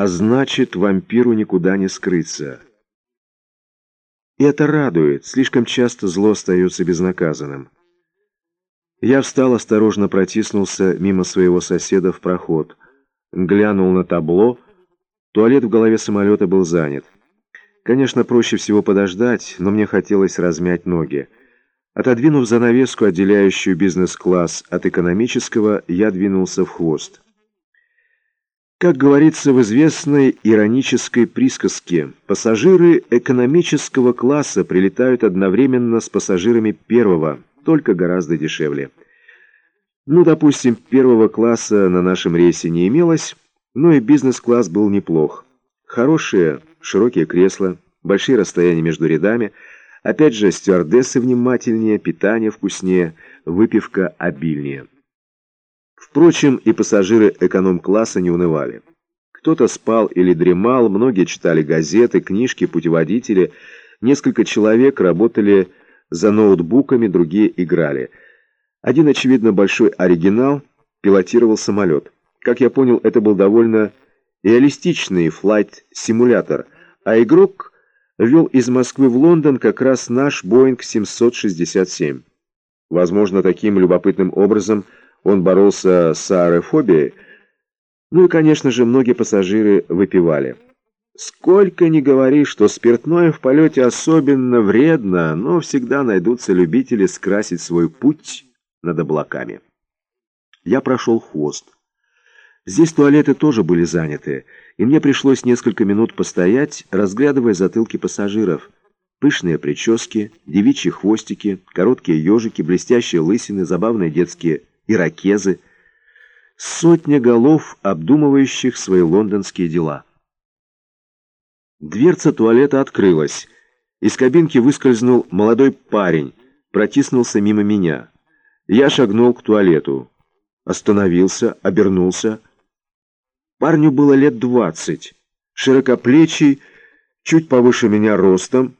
А значит, вампиру никуда не скрыться. И это радует, слишком часто зло остается безнаказанным. Я встал, осторожно протиснулся мимо своего соседа в проход. Глянул на табло. Туалет в голове самолета был занят. Конечно, проще всего подождать, но мне хотелось размять ноги. Отодвинув занавеску, отделяющую бизнес-класс от экономического, я двинулся в хвост. Как говорится в известной иронической присказке, пассажиры экономического класса прилетают одновременно с пассажирами первого, только гораздо дешевле. Ну, допустим, первого класса на нашем рейсе не имелось, но и бизнес-класс был неплох. Хорошие, широкие кресла, большие расстояния между рядами, опять же, стюардессы внимательнее, питание вкуснее, выпивка обильнее. Впрочем, и пассажиры эконом-класса не унывали. Кто-то спал или дремал, многие читали газеты, книжки, путеводители, несколько человек работали за ноутбуками, другие играли. Один, очевидно, большой оригинал пилотировал самолет. Как я понял, это был довольно реалистичный флайт-симулятор, а игрок вел из Москвы в Лондон как раз наш Boeing 767. Возможно, таким любопытным образом – он боролся с аэрофобией. Ну и, конечно же, многие пассажиры выпивали. Сколько ни говори, что спиртное в полете особенно вредно, но всегда найдутся любители скрасить свой путь над облаками. Я прошел хвост. Здесь туалеты тоже были заняты, и мне пришлось несколько минут постоять, разглядывая затылки пассажиров. Пышные прически, девичьи хвостики, короткие ежики, блестящие лысины, забавные детские иракезы, сотня голов, обдумывающих свои лондонские дела. Дверца туалета открылась. Из кабинки выскользнул молодой парень, протиснулся мимо меня. Я шагнул к туалету. Остановился, обернулся. Парню было лет двадцать. Широкоплечий, чуть повыше меня ростом.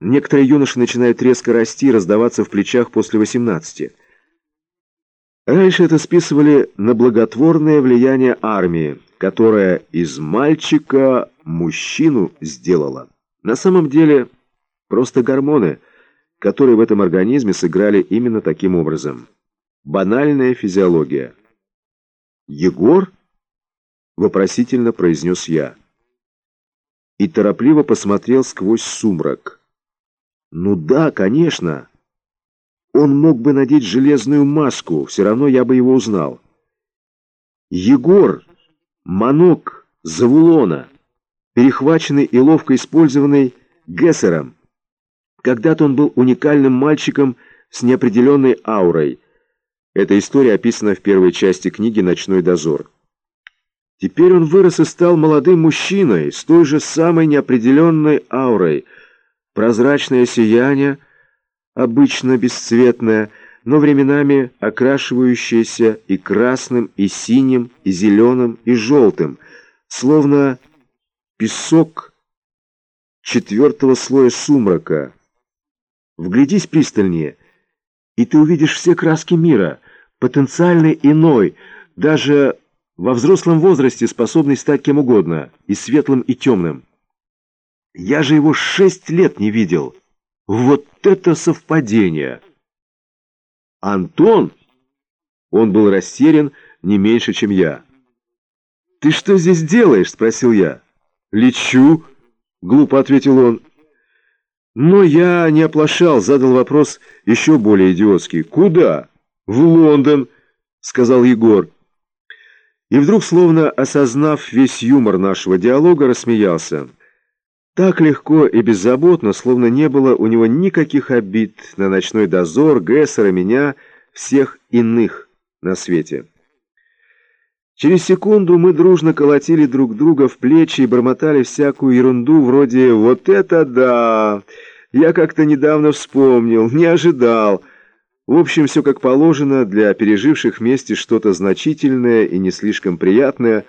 Некоторые юноши начинают резко расти и раздаваться в плечах после восемнадцати. Раньше это списывали на благотворное влияние армии, которая из мальчика мужчину сделала. На самом деле, просто гормоны, которые в этом организме сыграли именно таким образом. Банальная физиология. «Егор?» — вопросительно произнес я. И торопливо посмотрел сквозь сумрак. «Ну да, конечно!» Он мог бы надеть железную маску, все равно я бы его узнал. Егор, манок Завулона, перехваченный и ловко использованный Гессером. Когда-то он был уникальным мальчиком с неопределенной аурой. Эта история описана в первой части книги «Ночной дозор». Теперь он вырос и стал молодым мужчиной с той же самой неопределенной аурой. Прозрачное сияние – обычно бесцветная, но временами окрашивающаяся и красным, и синим, и зеленым, и желтым, словно песок четвертого слоя сумрака. Вглядись пристальнее, и ты увидишь все краски мира, потенциальный иной, даже во взрослом возрасте способный стать кем угодно, и светлым, и темным. Я же его шесть лет не видел». Вот это совпадение! Антон? Он был растерян не меньше, чем я. «Ты что здесь делаешь?» — спросил я. «Лечу», — глупо ответил он. Но я не оплошал, задал вопрос еще более идиотский. «Куда?» «В Лондон», — сказал Егор. И вдруг, словно осознав весь юмор нашего диалога, рассмеялся. Так легко и беззаботно, словно не было у него никаких обид на ночной дозор, Гессера, меня, всех иных на свете. Через секунду мы дружно колотили друг друга в плечи и бормотали всякую ерунду вроде «Вот это да! Я как-то недавно вспомнил, не ожидал!» В общем, все как положено для переживших вместе что-то значительное и не слишком приятное,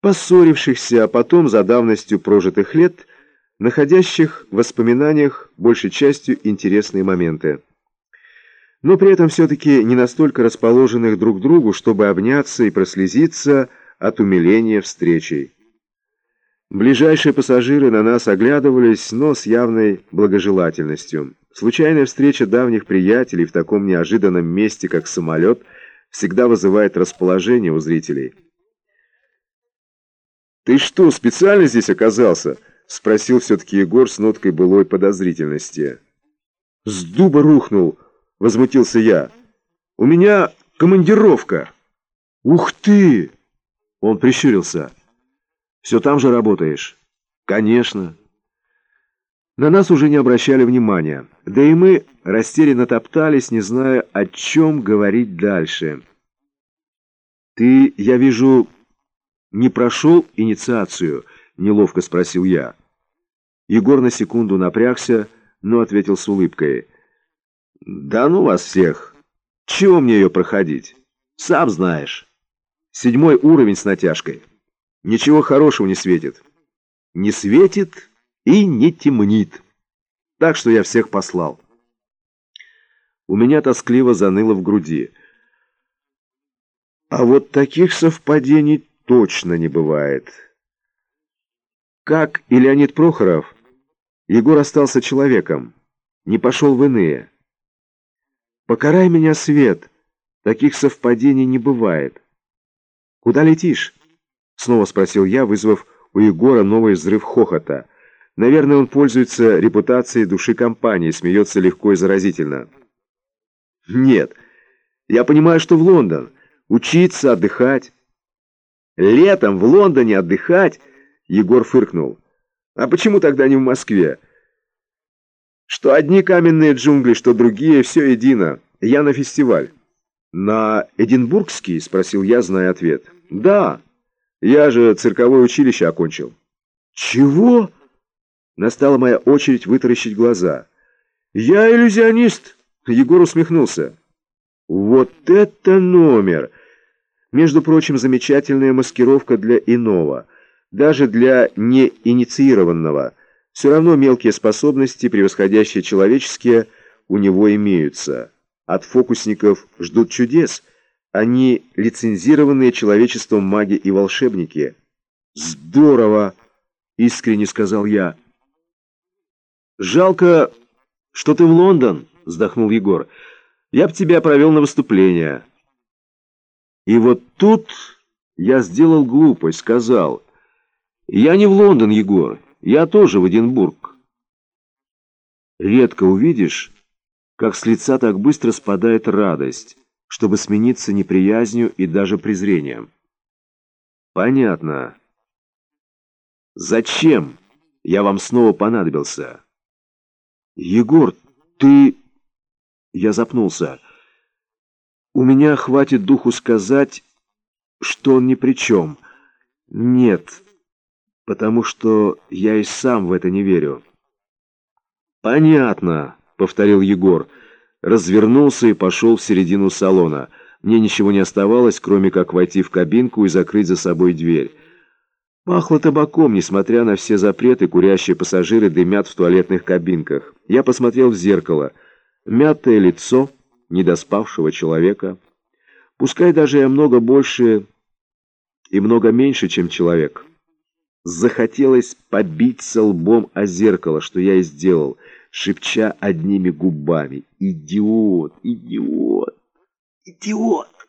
поссорившихся, а потом за давностью прожитых лет – находящих в воспоминаниях большей частью интересные моменты. Но при этом все-таки не настолько расположенных друг к другу, чтобы обняться и прослезиться от умиления встречей. Ближайшие пассажиры на нас оглядывались, но с явной благожелательностью. Случайная встреча давних приятелей в таком неожиданном месте, как самолет, всегда вызывает расположение у зрителей. «Ты что, специально здесь оказался?» — спросил все-таки Егор с ноткой былой подозрительности. «С дуба рухнул!» — возмутился я. «У меня командировка!» «Ух ты!» — он прищурился. Все там же работаешь? Конечно. На нас уже не обращали внимания. Да и мы растерянно топтались, не зная, о чем говорить дальше. Ты, я вижу, не прошел инициацию? Неловко спросил я. Егор на секунду напрягся, но ответил с улыбкой. «Да ну вас всех! Чего мне ее проходить? Сам знаешь. Седьмой уровень с натяжкой». Ничего хорошего не светит. Не светит и не темнит. Так что я всех послал. У меня тоскливо заныло в груди. А вот таких совпадений точно не бывает. Как и Леонид Прохоров, Егор остался человеком, не пошел в иные. Покарай меня, Свет, таких совпадений не бывает. Куда летишь? Снова спросил я, вызвав у Егора новый взрыв хохота. Наверное, он пользуется репутацией души компании, смеется легко и заразительно. Нет, я понимаю, что в Лондон. Учиться, отдыхать. Летом в Лондоне отдыхать? Егор фыркнул. А почему тогда не в Москве? Что одни каменные джунгли, что другие, все едино. Я на фестиваль. На Эдинбургский? Спросил я, зная ответ. Да. Я же цирковое училище окончил. Чего? Настала моя очередь вытаращить глаза. Я иллюзионист, Егор усмехнулся. Вот это номер! Между прочим, замечательная маскировка для иного, даже для неинициированного. Все равно мелкие способности, превосходящие человеческие, у него имеются. От фокусников ждут чудес — они лицензированные человечеством маги и волшебники. Здорово, искренне сказал я. Жалко, что ты в Лондон, вздохнул Егор. Я б тебя провел на выступление. И вот тут я сделал глупость, сказал. Я не в Лондон, Егор, я тоже в Эдинбург. Редко увидишь, как с лица так быстро спадает радость чтобы смениться неприязнью и даже презрением. Понятно. Зачем я вам снова понадобился? Егор, ты... Я запнулся. У меня хватит духу сказать, что он ни при чем. Нет, потому что я и сам в это не верю. Понятно, повторил Егор развернулся и пошел в середину салона. Мне ничего не оставалось, кроме как войти в кабинку и закрыть за собой дверь. Пахло табаком, несмотря на все запреты, курящие пассажиры дымят в туалетных кабинках. Я посмотрел в зеркало. Мятое лицо недоспавшего человека. Пускай даже я много больше и много меньше, чем человек. Захотелось побиться лбом о зеркало, что я и сделал — шепча одними губами «Идиот! Идиот! Идиот!»